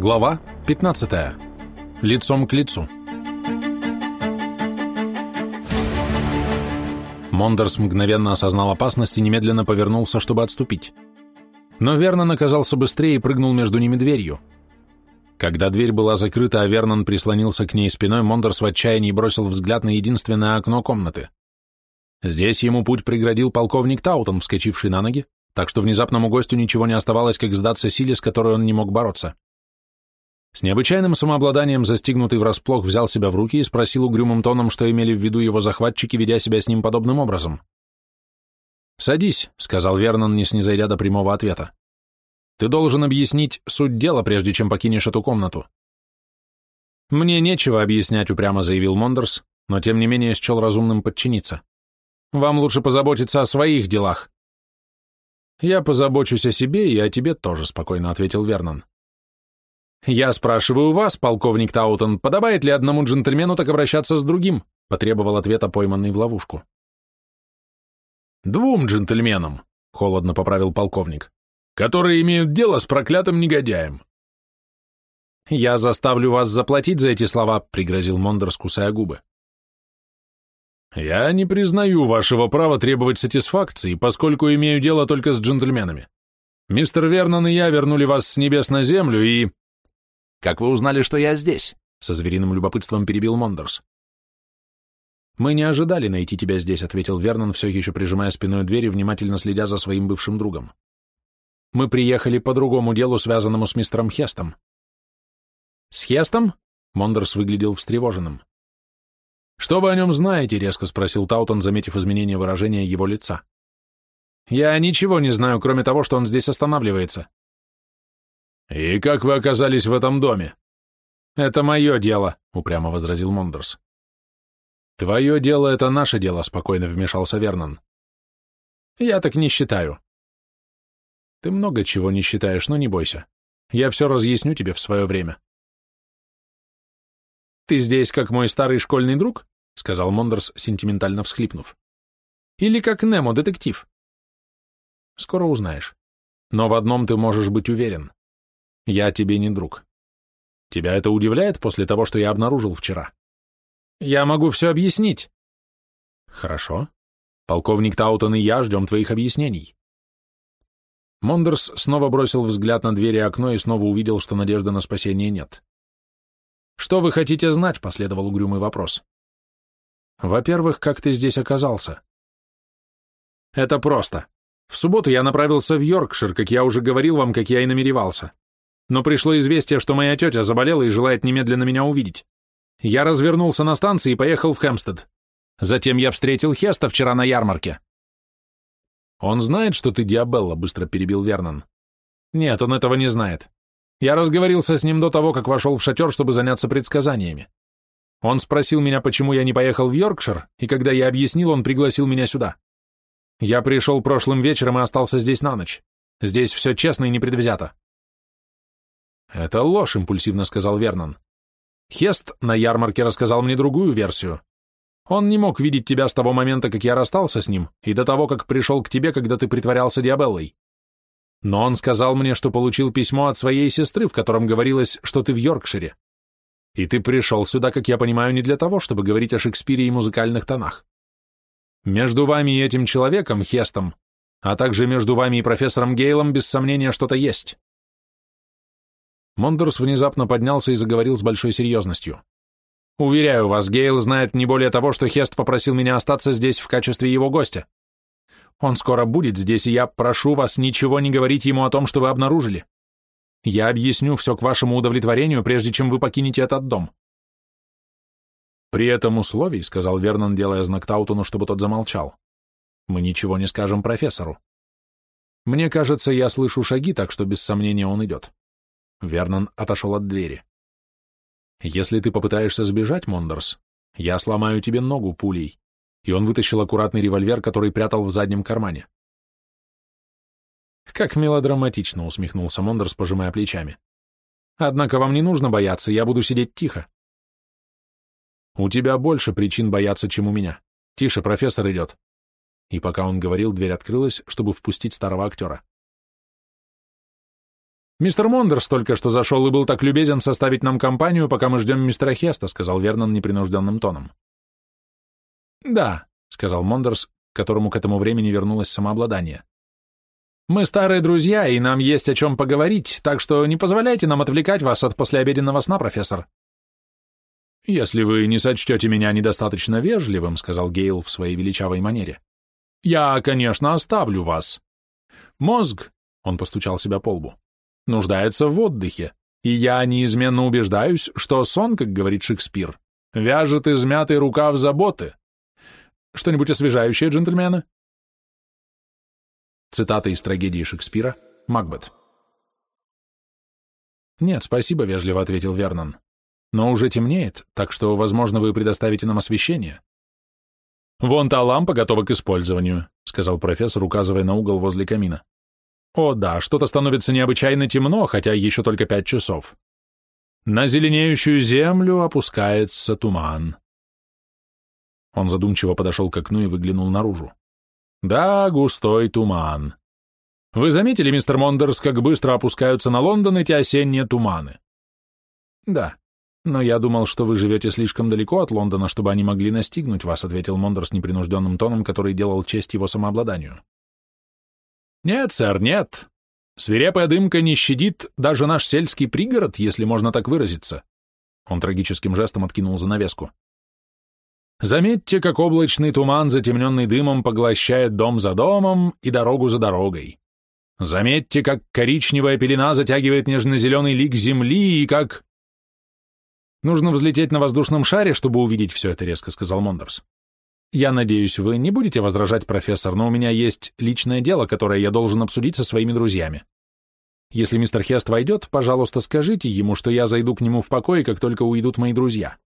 Глава 15. Лицом к лицу. Мондерс мгновенно осознал опасность и немедленно повернулся, чтобы отступить. Но Вернон оказался быстрее и прыгнул между ним и дверью. Когда дверь была закрыта, а Вернон прислонился к ней спиной, Мондерс в отчаянии бросил взгляд на единственное окно комнаты. Здесь ему путь преградил полковник Таутон, вскочивший на ноги, так что внезапному гостю ничего не оставалось, как сдаться силе, с которой он не мог бороться. С необычайным самообладанием застигнутый врасплох взял себя в руки и спросил угрюмым тоном, что имели в виду его захватчики, ведя себя с ним подобным образом. «Садись», — сказал Вернон, не снизойдя до прямого ответа. «Ты должен объяснить суть дела, прежде чем покинешь эту комнату». «Мне нечего объяснять», — упрямо заявил Мондерс, но тем не менее счел разумным подчиниться. «Вам лучше позаботиться о своих делах». «Я позабочусь о себе и о тебе тоже», — спокойно ответил Вернон. «Я спрашиваю вас, полковник Таутон, подобает ли одному джентльмену так обращаться с другим?» потребовал ответа пойманный в ловушку. «Двум джентльменам», — холодно поправил полковник, «которые имеют дело с проклятым негодяем». «Я заставлю вас заплатить за эти слова», — пригрозил Мондерс, кусая губы. «Я не признаю вашего права требовать сатисфакции, поскольку имею дело только с джентльменами. Мистер Вернон и я вернули вас с небес на землю и...» «Как вы узнали, что я здесь?» — со звериным любопытством перебил Мондерс. «Мы не ожидали найти тебя здесь», — ответил Вернон, все еще прижимая спиной дверь и внимательно следя за своим бывшим другом. «Мы приехали по другому делу, связанному с мистером Хестом». «С Хестом?» — Мондерс выглядел встревоженным. «Что вы о нем знаете?» — резко спросил Таутон, заметив изменение выражения его лица. «Я ничего не знаю, кроме того, что он здесь останавливается. «И как вы оказались в этом доме?» «Это мое дело», — упрямо возразил Мондерс. «Твое дело — это наше дело», — спокойно вмешался Вернон. «Я так не считаю». «Ты много чего не считаешь, но не бойся. Я все разъясню тебе в свое время». «Ты здесь как мой старый школьный друг?» — сказал Мондерс, сентиментально всхлипнув. «Или как Немо, детектив?» «Скоро узнаешь. Но в одном ты можешь быть уверен. Я тебе не друг. Тебя это удивляет после того, что я обнаружил вчера? Я могу все объяснить. Хорошо. Полковник Таутон и я ждем твоих объяснений. Мондерс снова бросил взгляд на дверь и окно и снова увидел, что надежды на спасение нет. «Что вы хотите знать?» — последовал угрюмый вопрос. «Во-первых, как ты здесь оказался?» «Это просто. В субботу я направился в Йоркшир, как я уже говорил вам, как я и намеревался но пришло известие, что моя тетя заболела и желает немедленно меня увидеть. Я развернулся на станции и поехал в Хэмстед. Затем я встретил Хеста вчера на ярмарке. «Он знает, что ты Диабелла?» — быстро перебил Вернон. «Нет, он этого не знает. Я разговорился с ним до того, как вошел в шатер, чтобы заняться предсказаниями. Он спросил меня, почему я не поехал в Йоркшир, и когда я объяснил, он пригласил меня сюда. Я пришел прошлым вечером и остался здесь на ночь. Здесь все честно и непредвзято. «Это ложь», — импульсивно сказал Вернон. «Хест на ярмарке рассказал мне другую версию. Он не мог видеть тебя с того момента, как я расстался с ним, и до того, как пришел к тебе, когда ты притворялся Диабеллой. Но он сказал мне, что получил письмо от своей сестры, в котором говорилось, что ты в Йоркшире. И ты пришел сюда, как я понимаю, не для того, чтобы говорить о Шекспире и музыкальных тонах. Между вами и этим человеком, Хестом, а также между вами и профессором Гейлом, без сомнения, что-то есть. Мондорс внезапно поднялся и заговорил с большой серьезностью. «Уверяю вас, Гейл знает не более того, что Хест попросил меня остаться здесь в качестве его гостя. Он скоро будет здесь, и я прошу вас ничего не говорить ему о том, что вы обнаружили. Я объясню все к вашему удовлетворению, прежде чем вы покинете этот дом». «При этом условии», — сказал Вернон, делая знак Таутону, чтобы тот замолчал, — «мы ничего не скажем профессору. Мне кажется, я слышу шаги, так что без сомнения он идет». Вернон отошел от двери. «Если ты попытаешься сбежать, Мондерс, я сломаю тебе ногу пулей». И он вытащил аккуратный револьвер, который прятал в заднем кармане. «Как мелодраматично», — усмехнулся Мондерс, пожимая плечами. «Однако вам не нужно бояться, я буду сидеть тихо». «У тебя больше причин бояться, чем у меня. Тише, профессор идет». И пока он говорил, дверь открылась, чтобы впустить старого актера. Мистер Мондерс только что зашел и был так любезен составить нам компанию, пока мы ждем мистера Хеста, сказал Вернон непринужденным тоном. Да, сказал Мондерс, которому к этому времени вернулось самообладание. Мы старые друзья, и нам есть о чем поговорить, так что не позволяйте нам отвлекать вас от послеобеденного сна, профессор. «Если вы не сочтете меня недостаточно вежливым», — сказал Гейл в своей величавой манере, — «я, конечно, оставлю вас. Мозг, — он постучал себя по лбу, — нуждается в отдыхе, и я неизменно убеждаюсь, что сон, как говорит Шекспир, вяжет измятый рукав заботы. Что-нибудь освежающее, джентльмены?» Цитата из трагедии Шекспира «Макбет». «Нет, спасибо», — вежливо ответил Вернон. Но уже темнеет, так что, возможно, вы предоставите нам освещение. Вон та лампа готова к использованию, сказал профессор, указывая на угол возле камина. О да, что-то становится необычайно темно, хотя еще только пять часов. На зеленеющую землю опускается туман. Он задумчиво подошел к окну и выглянул наружу. Да, густой туман. Вы заметили, мистер Мондерс, как быстро опускаются на Лондон эти осенние туманы? Да. «Но я думал, что вы живете слишком далеко от Лондона, чтобы они могли настигнуть вас», ответил Мондерс с непринужденным тоном, который делал честь его самообладанию. «Нет, сэр, нет. Свирепая дымка не щадит даже наш сельский пригород, если можно так выразиться». Он трагическим жестом откинул занавеску. «Заметьте, как облачный туман, затемненный дымом, поглощает дом за домом и дорогу за дорогой. Заметьте, как коричневая пелена затягивает нежно-зеленый лик земли и как...» «Нужно взлететь на воздушном шаре, чтобы увидеть все это», — резко сказал Мондерс. «Я надеюсь, вы не будете возражать, профессор, но у меня есть личное дело, которое я должен обсудить со своими друзьями. Если мистер Хест войдет, пожалуйста, скажите ему, что я зайду к нему в покой, как только уйдут мои друзья».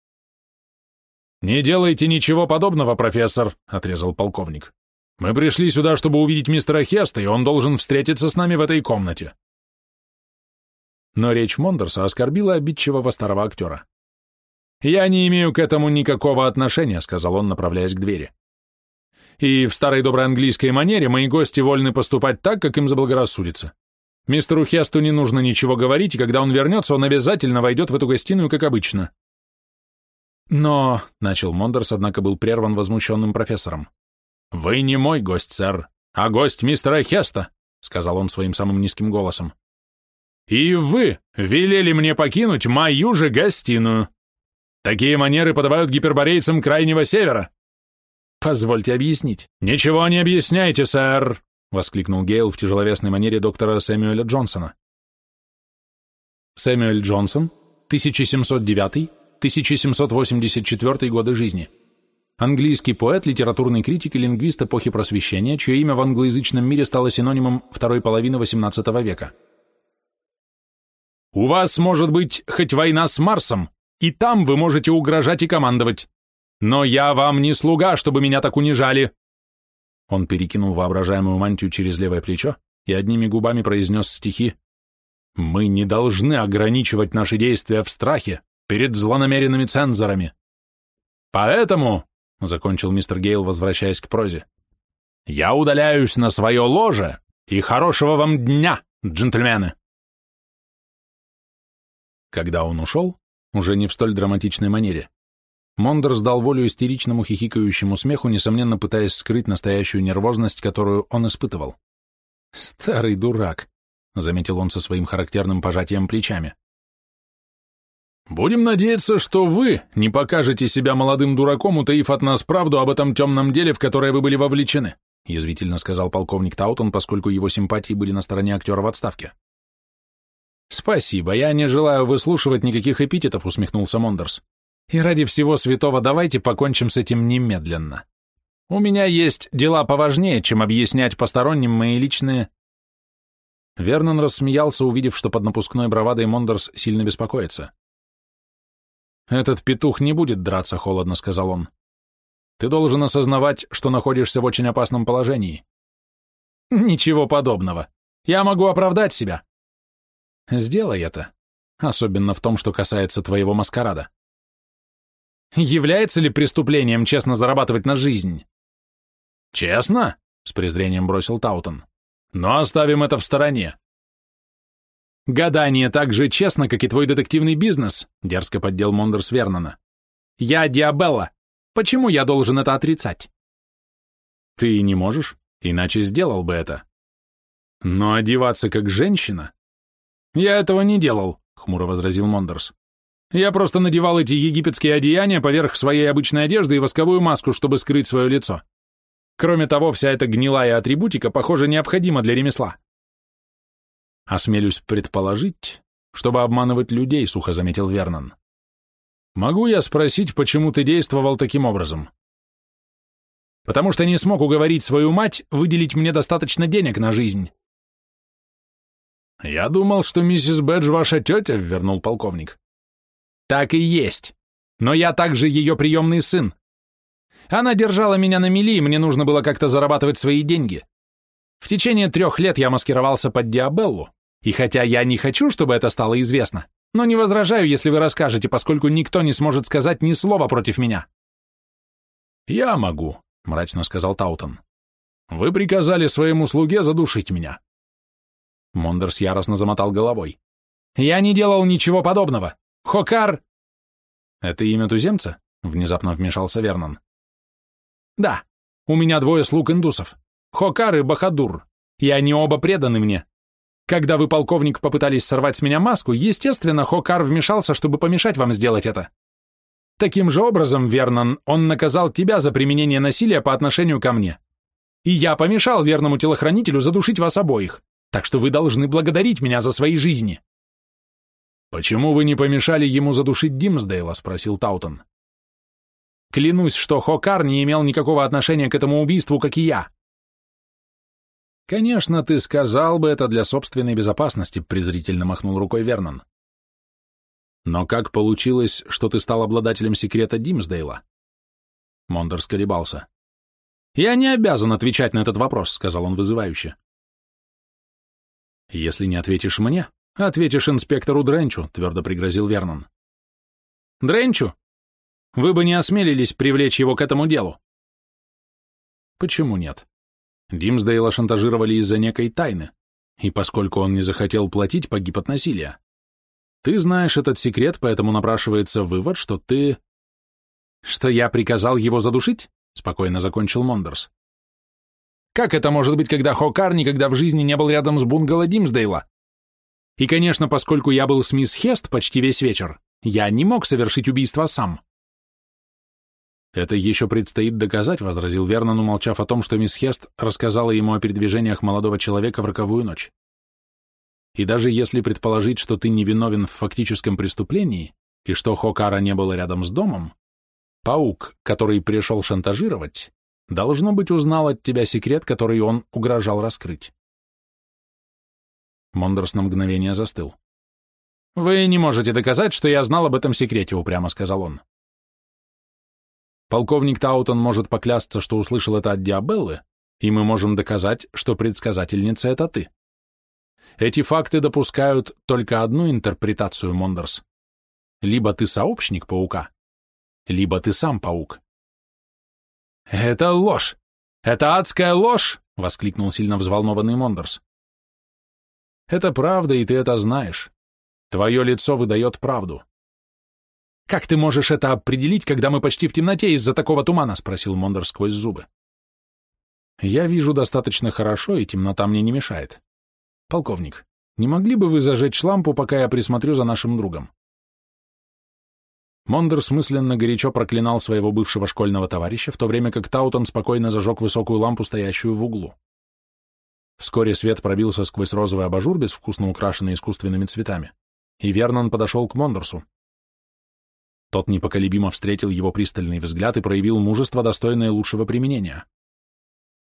«Не делайте ничего подобного, профессор», — отрезал полковник. «Мы пришли сюда, чтобы увидеть мистера Хеста, и он должен встретиться с нами в этой комнате». Но речь Мондерса оскорбила обидчивого старого актера. «Я не имею к этому никакого отношения», — сказал он, направляясь к двери. «И в старой доброй английской манере мои гости вольны поступать так, как им заблагорассудится. Мистеру Хесту не нужно ничего говорить, и когда он вернется, он обязательно войдет в эту гостиную, как обычно». «Но», — начал Мондерс, однако был прерван возмущенным профессором. «Вы не мой гость, сэр, а гость мистера Хеста», — сказал он своим самым низким голосом. «И вы велели мне покинуть мою же гостиную». Такие манеры подавают гиперборейцам Крайнего Севера. Позвольте объяснить. Ничего не объясняйте, сэр, воскликнул Гейл в тяжеловесной манере доктора Сэмюэля Джонсона. Сэмюэль Джонсон, 1709-1784 годы жизни. Английский поэт, литературный критик и лингвист эпохи Просвещения, чье имя в англоязычном мире стало синонимом второй половины XVIII века. «У вас может быть хоть война с Марсом, и там вы можете угрожать и командовать. Но я вам не слуга, чтобы меня так унижали!» Он перекинул воображаемую мантию через левое плечо и одними губами произнес стихи «Мы не должны ограничивать наши действия в страхе перед злонамеренными цензорами. Поэтому, — закончил мистер Гейл, возвращаясь к прозе, — я удаляюсь на свое ложе и хорошего вам дня, джентльмены!» Когда он ушел, уже не в столь драматичной манере. Мондерс дал волю истеричному хихикающему смеху, несомненно пытаясь скрыть настоящую нервозность, которую он испытывал. «Старый дурак», — заметил он со своим характерным пожатием плечами. «Будем надеяться, что вы не покажете себя молодым дураком, утаив от нас правду об этом темном деле, в которое вы были вовлечены», — язвительно сказал полковник Таутон, поскольку его симпатии были на стороне актера в отставке. «Спасибо, я не желаю выслушивать никаких эпитетов», — усмехнулся Мондерс. «И ради всего святого давайте покончим с этим немедленно. У меня есть дела поважнее, чем объяснять посторонним мои личные...» Вернон рассмеялся, увидев, что под напускной бравадой Мондерс сильно беспокоится. «Этот петух не будет драться», — холодно сказал он. «Ты должен осознавать, что находишься в очень опасном положении». «Ничего подобного. Я могу оправдать себя. Сделай это, особенно в том, что касается твоего маскарада. Является ли преступлением честно зарабатывать на жизнь? Честно? С презрением бросил Таутон. Но оставим это в стороне. Гадание так же честно, как и твой детективный бизнес, дерзко поддел Мондерс Вернона. Я Диабелла. Почему я должен это отрицать? Ты не можешь, иначе сделал бы это. Но одеваться как женщина? Я этого не делал, хмуро возразил Мондерс. Я просто надевал эти египетские одеяния поверх своей обычной одежды и восковую маску, чтобы скрыть свое лицо. Кроме того, вся эта гнилая атрибутика, похоже, необходима для ремесла. Осмелюсь предположить, чтобы обманывать людей, сухо заметил Вернон. Могу я спросить, почему ты действовал таким образом? Потому что не смог уговорить свою мать выделить мне достаточно денег на жизнь. Я думал, что миссис Бэдж ваша тетя, вернул полковник. Так и есть. Но я также ее приемный сын. Она держала меня на мели, и мне нужно было как-то зарабатывать свои деньги. В течение трех лет я маскировался под Диабеллу, и хотя я не хочу, чтобы это стало известно, но не возражаю, если вы расскажете, поскольку никто не сможет сказать ни слова против меня. «Я могу», — мрачно сказал Таутон. «Вы приказали своему слуге задушить меня». Мондерс яростно замотал головой. «Я не делал ничего подобного. Хокар...» «Это имя туземца?» — внезапно вмешался Вернон. «Да, у меня двое слуг индусов. Хокар и Бахадур, и они оба преданы мне. Когда вы, полковник, попытались сорвать с меня маску, естественно, Хокар вмешался, чтобы помешать вам сделать это. Таким же образом, Вернон, он наказал тебя за применение насилия по отношению ко мне. И я помешал верному телохранителю задушить вас обоих, так что вы должны благодарить меня за свои жизни». «Почему вы не помешали ему задушить Димсдейла?» — спросил Таутон. «Клянусь, что Хокар не имел никакого отношения к этому убийству, как и я. «Конечно, ты сказал бы это для собственной безопасности», — презрительно махнул рукой Вернон. «Но как получилось, что ты стал обладателем секрета Димсдейла?» Мондер сколебался. «Я не обязан отвечать на этот вопрос», — сказал он вызывающе. «Если не ответишь мне, ответишь инспектору Дренчу», — твердо пригрозил Вернон. «Дренчу? Вы бы не осмелились привлечь его к этому делу?» «Почему нет?» Димсдейла шантажировали из-за некой тайны, и поскольку он не захотел платить, погиб от насилия. Ты знаешь этот секрет, поэтому напрашивается вывод, что ты... Что я приказал его задушить? Спокойно закончил Мондерс. Как это может быть, когда Хокар никогда в жизни не был рядом с бунгало Димсдейла? И, конечно, поскольку я был с мисс Хест почти весь вечер, я не мог совершить убийство сам. «Это еще предстоит доказать», — возразил Вернон, умолчав о том, что мисс Хест рассказала ему о передвижениях молодого человека в роковую ночь. «И даже если предположить, что ты невиновен в фактическом преступлении и что Хокара не было рядом с домом, паук, который пришел шантажировать, должно быть, узнал от тебя секрет, который он угрожал раскрыть». Мондерс на мгновение застыл. «Вы не можете доказать, что я знал об этом секрете», — упрямо сказал он. Полковник Таутон может поклясться, что услышал это от Диабеллы, и мы можем доказать, что предсказательница — это ты. Эти факты допускают только одну интерпретацию, Мондерс. Либо ты сообщник паука, либо ты сам паук. «Это ложь! Это адская ложь!» — воскликнул сильно взволнованный Мондерс. «Это правда, и ты это знаешь. Твое лицо выдает правду. «Как ты можешь это определить, когда мы почти в темноте из-за такого тумана?» — спросил Мондор сквозь зубы. «Я вижу достаточно хорошо, и темнота мне не мешает. Полковник, не могли бы вы зажечь лампу, пока я присмотрю за нашим другом?» Мондерс мысленно горячо проклинал своего бывшего школьного товарища, в то время как Таутон спокойно зажег высокую лампу, стоящую в углу. Вскоре свет пробился сквозь розовый абажур, безвкусно украшенный искусственными цветами, и Вернон подошел к Мондорсу. Тот непоколебимо встретил его пристальный взгляд и проявил мужество, достойное лучшего применения.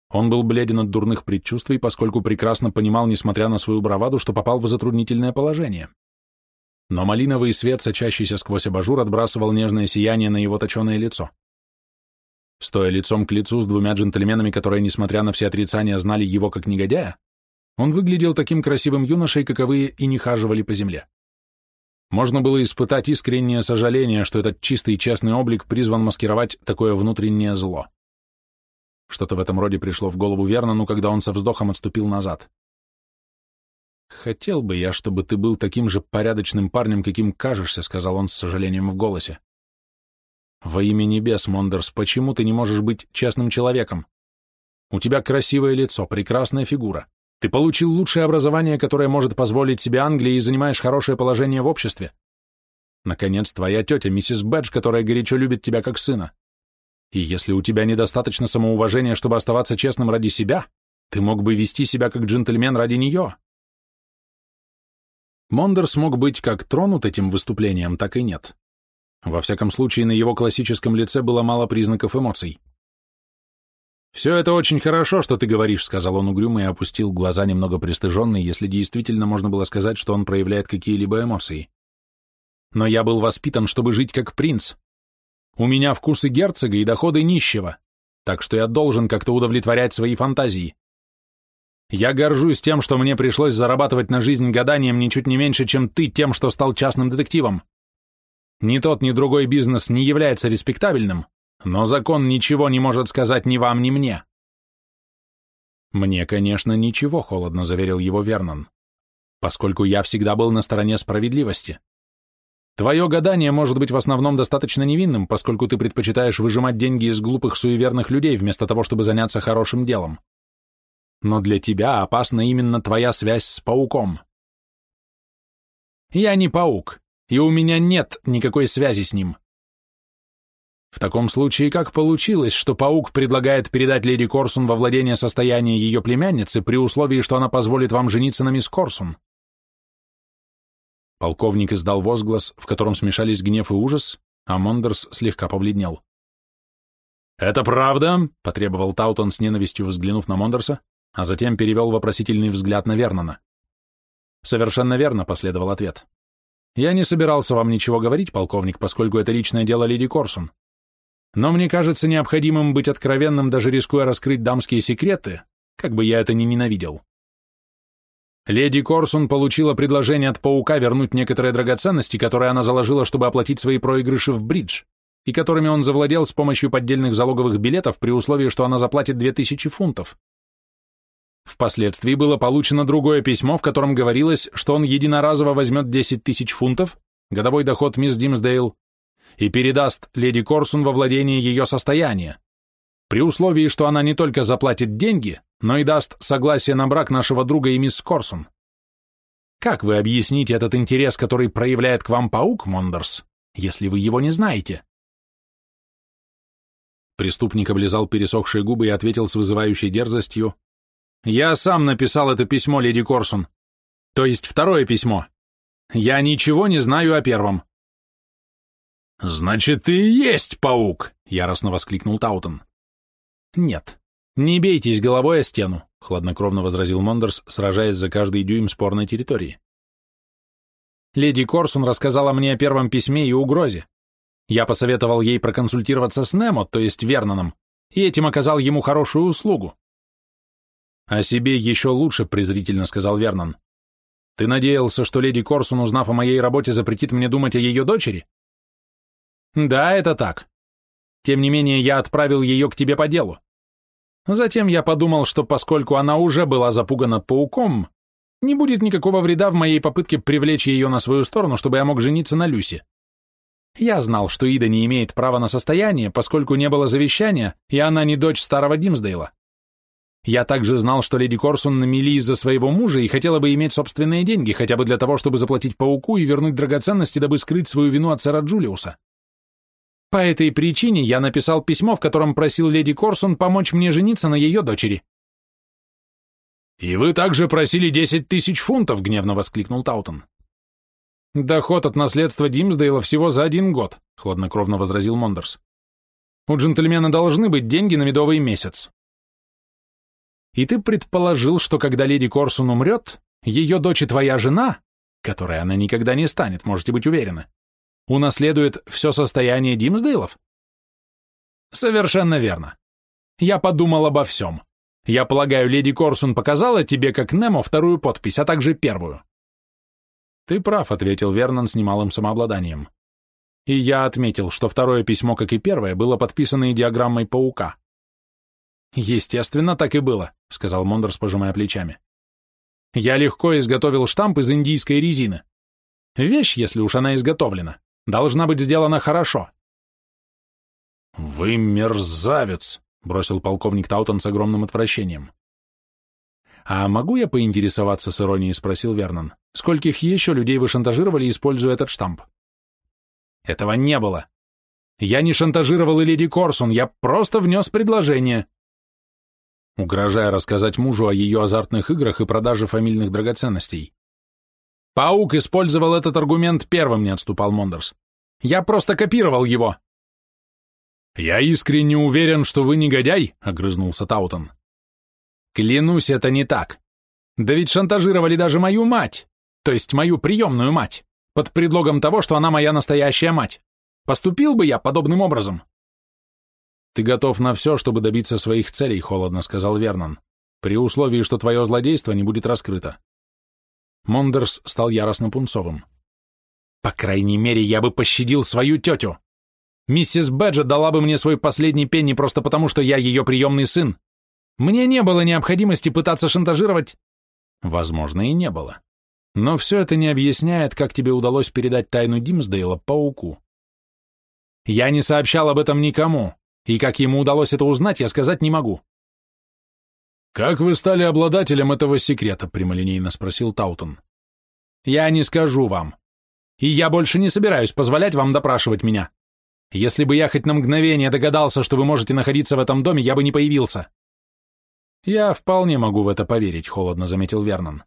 Он был бледен от дурных предчувствий, поскольку прекрасно понимал, несмотря на свою браваду, что попал в затруднительное положение. Но малиновый свет, сочащийся сквозь абажур, отбрасывал нежное сияние на его точеное лицо. Стоя лицом к лицу с двумя джентльменами, которые, несмотря на все отрицания, знали его как негодяя, он выглядел таким красивым юношей, каковые и не хаживали по земле. Можно было испытать искреннее сожаление, что этот чистый и честный облик призван маскировать такое внутреннее зло. Что-то в этом роде пришло в голову Вернону, когда он со вздохом отступил назад. «Хотел бы я, чтобы ты был таким же порядочным парнем, каким кажешься», — сказал он с сожалением в голосе. «Во имя небес, Мондерс, почему ты не можешь быть честным человеком? У тебя красивое лицо, прекрасная фигура. Ты получил лучшее образование, которое может позволить себе Англия, и занимаешь хорошее положение в обществе. Наконец, твоя тетя, миссис Бэдж, которая горячо любит тебя как сына. И если у тебя недостаточно самоуважения, чтобы оставаться честным ради себя, ты мог бы вести себя как джентльмен ради нее. Мондерс мог быть как тронут этим выступлением, так и нет. Во всяком случае, на его классическом лице было мало признаков эмоций. «Все это очень хорошо, что ты говоришь», — сказал он угрюмо и опустил глаза немного пристыженный, если действительно можно было сказать, что он проявляет какие-либо эмоции. «Но я был воспитан, чтобы жить как принц. У меня вкусы герцога и доходы нищего, так что я должен как-то удовлетворять свои фантазии. Я горжусь тем, что мне пришлось зарабатывать на жизнь гаданием ничуть не меньше, чем ты тем, что стал частным детективом. Ни тот, ни другой бизнес не является респектабельным, но закон ничего не может сказать ни вам, ни мне. Мне, конечно, ничего, холодно заверил его Вернон, поскольку я всегда был на стороне справедливости. Твое гадание может быть в основном достаточно невинным, поскольку ты предпочитаешь выжимать деньги из глупых суеверных людей, вместо того, чтобы заняться хорошим делом но для тебя опасна именно твоя связь с пауком. Я не паук, и у меня нет никакой связи с ним. В таком случае, как получилось, что паук предлагает передать леди Корсун во владение состояния ее племянницы при условии, что она позволит вам жениться на мисс Корсун? Полковник издал возглас, в котором смешались гнев и ужас, а Мондерс слегка побледнел. «Это правда?» — потребовал Таутон с ненавистью, взглянув на Мондерса а затем перевел вопросительный взгляд на Вернона. «Совершенно верно», — последовал ответ. «Я не собирался вам ничего говорить, полковник, поскольку это личное дело леди Корсун. Но мне кажется необходимым быть откровенным, даже рискуя раскрыть дамские секреты, как бы я это ни ненавидел. Леди Корсун получила предложение от паука вернуть некоторые драгоценности, которые она заложила, чтобы оплатить свои проигрыши в бридж, и которыми он завладел с помощью поддельных залоговых билетов при условии, что она заплатит 2000 фунтов. Впоследствии было получено другое письмо, в котором говорилось, что он единоразово возьмет 10 тысяч фунтов, годовой доход мисс Димсдейл, и передаст леди Корсун во владение ее состояния, при условии, что она не только заплатит деньги, но и даст согласие на брак нашего друга и мисс Корсун. Как вы объясните этот интерес, который проявляет к вам паук, Мондерс, если вы его не знаете? Преступник облизал пересохшие губы и ответил с вызывающей дерзостью, я сам написал это письмо, леди Корсун. То есть второе письмо. Я ничего не знаю о первом. Значит, ты и есть паук, яростно воскликнул Таутон. Нет, не бейтесь головой о стену, хладнокровно возразил Мондерс, сражаясь за каждый дюйм спорной территории. Леди Корсун рассказала мне о первом письме и угрозе. Я посоветовал ей проконсультироваться с Немо, то есть Верноном, и этим оказал ему хорошую услугу. «О себе еще лучше», — презрительно сказал Вернон. «Ты надеялся, что леди Корсун, узнав о моей работе, запретит мне думать о ее дочери?» «Да, это так. Тем не менее, я отправил ее к тебе по делу. Затем я подумал, что поскольку она уже была запугана пауком, не будет никакого вреда в моей попытке привлечь ее на свою сторону, чтобы я мог жениться на Люсе. Я знал, что Ида не имеет права на состояние, поскольку не было завещания, и она не дочь старого Димсдейла. Я также знал, что леди Корсун на из-за своего мужа и хотела бы иметь собственные деньги, хотя бы для того, чтобы заплатить пауку и вернуть драгоценности, дабы скрыть свою вину от сэра Джулиуса. По этой причине я написал письмо, в котором просил леди Корсун помочь мне жениться на ее дочери. «И вы также просили десять тысяч фунтов», — гневно воскликнул Таутон. «Доход от наследства Димсдейла всего за один год», — хладнокровно возразил Мондерс. «У джентльмена должны быть деньги на медовый месяц. И ты предположил, что когда леди Корсун умрет, ее дочь и твоя жена, которой она никогда не станет, можете быть уверены, унаследует все состояние Димсдейлов? Совершенно верно. Я подумал обо всем. Я полагаю, леди Корсун показала тебе, как Немо, вторую подпись, а также первую. Ты прав, ответил Вернон с немалым самообладанием. И я отметил, что второе письмо, как и первое, было подписано диаграммой паука. Естественно, так и было, сказал Мондерс, пожимая плечами. Я легко изготовил штамп из индийской резины. Вещь, если уж она изготовлена, должна быть сделана хорошо. «Вы мерзавец!» — бросил полковник Таутон с огромным отвращением. «А могу я поинтересоваться с иронией?» — спросил Вернон. «Скольких еще людей вы шантажировали, используя этот штамп?» «Этого не было. Я не шантажировал и леди Корсун, я просто внес предложение». Угрожая рассказать мужу о ее азартных играх и продаже фамильных драгоценностей. «Паук использовал этот аргумент первым», — не отступал Мондерс. «Я просто копировал его». «Я искренне уверен, что вы негодяй», — огрызнулся Таутон. Клянусь, это не так. Да ведь шантажировали даже мою мать, то есть мою приемную мать, под предлогом того, что она моя настоящая мать. Поступил бы я подобным образом? Ты готов на все, чтобы добиться своих целей, холодно сказал Вернон, при условии, что твое злодейство не будет раскрыто. Мондерс стал яростно пунцовым. По крайней мере, я бы пощадил свою тетю. Миссис Бэджет дала бы мне свой последний пенни просто потому, что я ее приемный сын, мне не было необходимости пытаться шантажировать. Возможно, и не было. Но все это не объясняет, как тебе удалось передать тайну Димсдейла пауку. Я не сообщал об этом никому, и как ему удалось это узнать, я сказать не могу. «Как вы стали обладателем этого секрета?» — прямолинейно спросил Таутон. «Я не скажу вам. И я больше не собираюсь позволять вам допрашивать меня. Если бы я хоть на мгновение догадался, что вы можете находиться в этом доме, я бы не появился. «Я вполне могу в это поверить», — холодно заметил Вернон.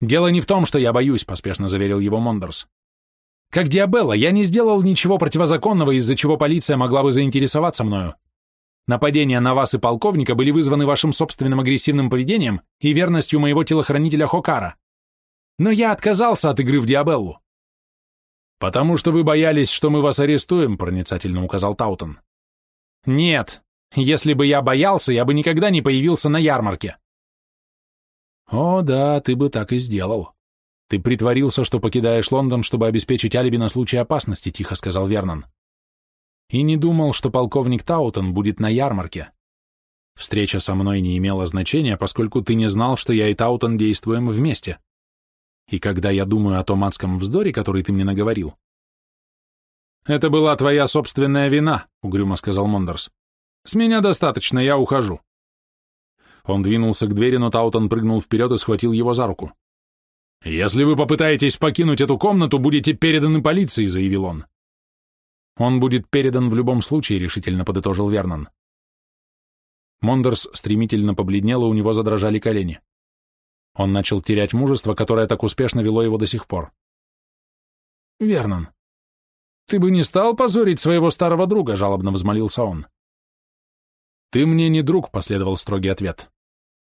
«Дело не в том, что я боюсь», — поспешно заверил его Мондерс. «Как Диабелла, я не сделал ничего противозаконного, из-за чего полиция могла бы заинтересоваться мною. Нападения на вас и полковника были вызваны вашим собственным агрессивным поведением и верностью моего телохранителя Хокара. Но я отказался от игры в Диабеллу». «Потому что вы боялись, что мы вас арестуем», — проницательно указал Таутон. «Нет, если бы я боялся, я бы никогда не появился на ярмарке. О, да, ты бы так и сделал. Ты притворился, что покидаешь Лондон, чтобы обеспечить алиби на случай опасности, тихо сказал Вернон. И не думал, что полковник Таутон будет на ярмарке. Встреча со мной не имела значения, поскольку ты не знал, что я и Таутон действуем вместе. И когда я думаю о том адском вздоре, который ты мне наговорил... «Это была твоя собственная вина», — угрюмо сказал Мондерс. «С меня достаточно, я ухожу». Он двинулся к двери, но Таутон прыгнул вперед и схватил его за руку. «Если вы попытаетесь покинуть эту комнату, будете переданы полиции», — заявил он. «Он будет передан в любом случае», — решительно подытожил Вернон. Мондерс стремительно побледнел, и у него задрожали колени. Он начал терять мужество, которое так успешно вело его до сих пор. «Вернон, ты бы не стал позорить своего старого друга», — жалобно взмолился он. «Ты мне не друг», — последовал строгий ответ.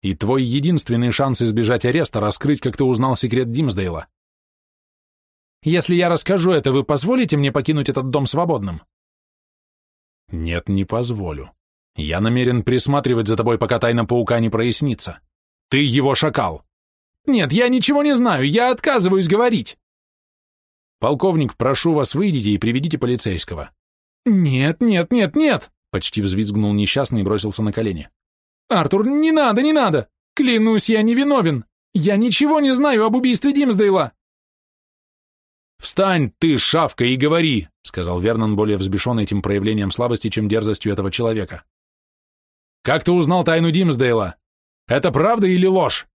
«И твой единственный шанс избежать ареста — раскрыть, как ты узнал секрет Димсдейла. Если я расскажу это, вы позволите мне покинуть этот дом свободным?» «Нет, не позволю. Я намерен присматривать за тобой, пока тайна паука не прояснится. Ты его шакал!» «Нет, я ничего не знаю, я отказываюсь говорить!» «Полковник, прошу вас, выйдите и приведите полицейского». «Нет, нет, нет, нет!» Почти взвизгнул несчастный и бросился на колени. «Артур, не надо, не надо! Клянусь, я не виновен! Я ничего не знаю об убийстве Димсдейла!» «Встань, ты, шавка, и говори!» — сказал Вернон, более взбешен этим проявлением слабости, чем дерзостью этого человека. «Как ты узнал тайну Димсдейла? Это правда или ложь?»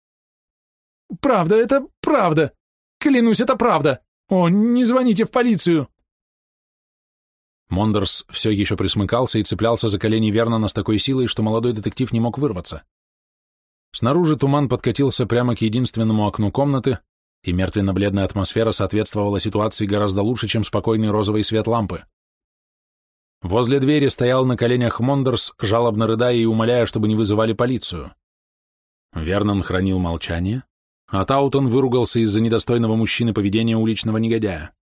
«Правда, это правда! Клянусь, это правда! О, не звоните в полицию!» Мондерс все еще пресмыкался и цеплялся за колени Вернона с такой силой, что молодой детектив не мог вырваться. Снаружи туман подкатился прямо к единственному окну комнаты, и мертвенно-бледная атмосфера соответствовала ситуации гораздо лучше, чем спокойный розовый свет лампы. Возле двери стоял на коленях Мондерс, жалобно рыдая и умоляя, чтобы не вызывали полицию. Вернон хранил молчание, а Таутон выругался из-за недостойного мужчины поведения уличного негодяя.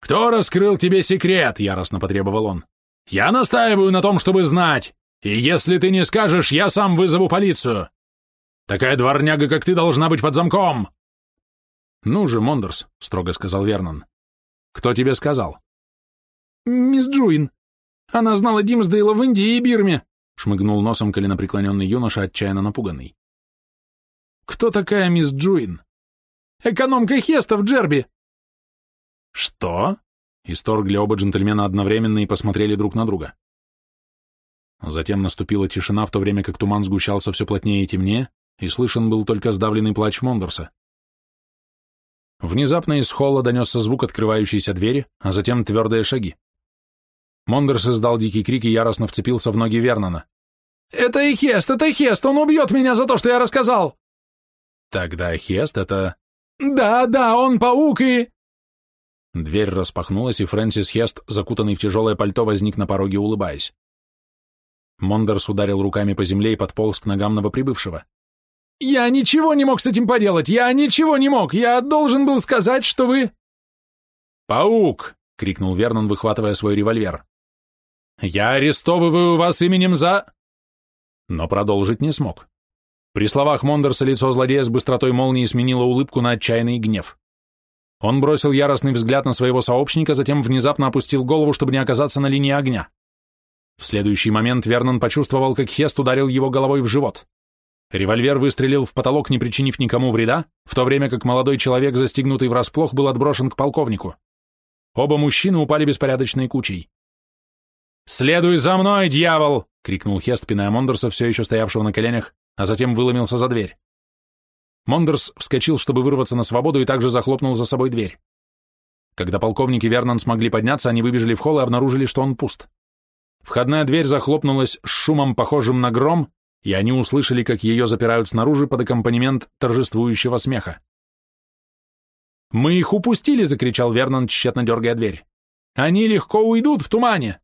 «Кто раскрыл тебе секрет?» — яростно потребовал он. «Я настаиваю на том, чтобы знать, и если ты не скажешь, я сам вызову полицию. Такая дворняга, как ты, должна быть под замком!» «Ну же, Мондерс», — строго сказал Вернон. «Кто тебе сказал?» «Мисс Джуин. Она знала Димсдейла в Индии и Бирме», — шмыгнул носом коленопреклоненный юноша, отчаянно напуганный. Кто такая мисс Джуин? Экономка Хеста в Джерби. Что? Исторгли оба джентльмена одновременно и посмотрели друг на друга. Затем наступила тишина, в то время как туман сгущался все плотнее и темнее, и слышен был только сдавленный плач Мондерса. Внезапно из холла донесся звук открывающейся двери, а затем твердые шаги. Мондерс издал дикий крик и яростно вцепился в ноги Вернона. «Это Хест, это Хест, он убьет меня за то, что я рассказал!» «Тогда Хест — это...» «Да, да, он паук и...» Дверь распахнулась, и Фрэнсис Хест, закутанный в тяжелое пальто, возник на пороге, улыбаясь. Мондерс ударил руками по земле и подполз к ногам новоприбывшего. «Я ничего не мог с этим поделать! Я ничего не мог! Я должен был сказать, что вы...» «Паук!» — крикнул Вернон, выхватывая свой револьвер. «Я арестовываю вас именем за...» Но продолжить не смог. При словах Мондерса лицо злодея с быстротой молнии сменило улыбку на отчаянный гнев. Он бросил яростный взгляд на своего сообщника, затем внезапно опустил голову, чтобы не оказаться на линии огня. В следующий момент Вернон почувствовал, как Хест ударил его головой в живот. Револьвер выстрелил в потолок, не причинив никому вреда, в то время как молодой человек, застигнутый врасплох, был отброшен к полковнику. Оба мужчины упали беспорядочной кучей. «Следуй за мной, дьявол!» — крикнул Хест, пиная Мондерса, все еще стоявшего на коленях, а затем выломился за дверь. Мондерс вскочил, чтобы вырваться на свободу, и также захлопнул за собой дверь. Когда полковник и Вернон смогли подняться, они выбежали в холл и обнаружили, что он пуст. Входная дверь захлопнулась с шумом, похожим на гром, и они услышали, как ее запирают снаружи под аккомпанемент торжествующего смеха. «Мы их упустили!» — закричал Вернон, тщетно дергая дверь. «Они легко уйдут в тумане!»